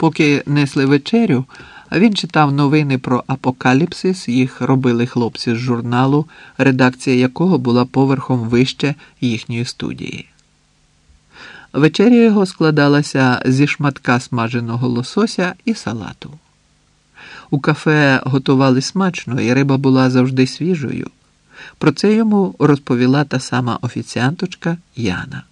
Поки несли вечерю, він читав новини про апокаліпсис. Їх робили хлопці з журналу, редакція якого була поверхом вище їхньої студії. Вечеря його складалася зі шматка смаженого лосося і салату. У кафе готували смачно, і риба була завжди свіжою. Про це йому розповіла та сама офіціанточка Яна.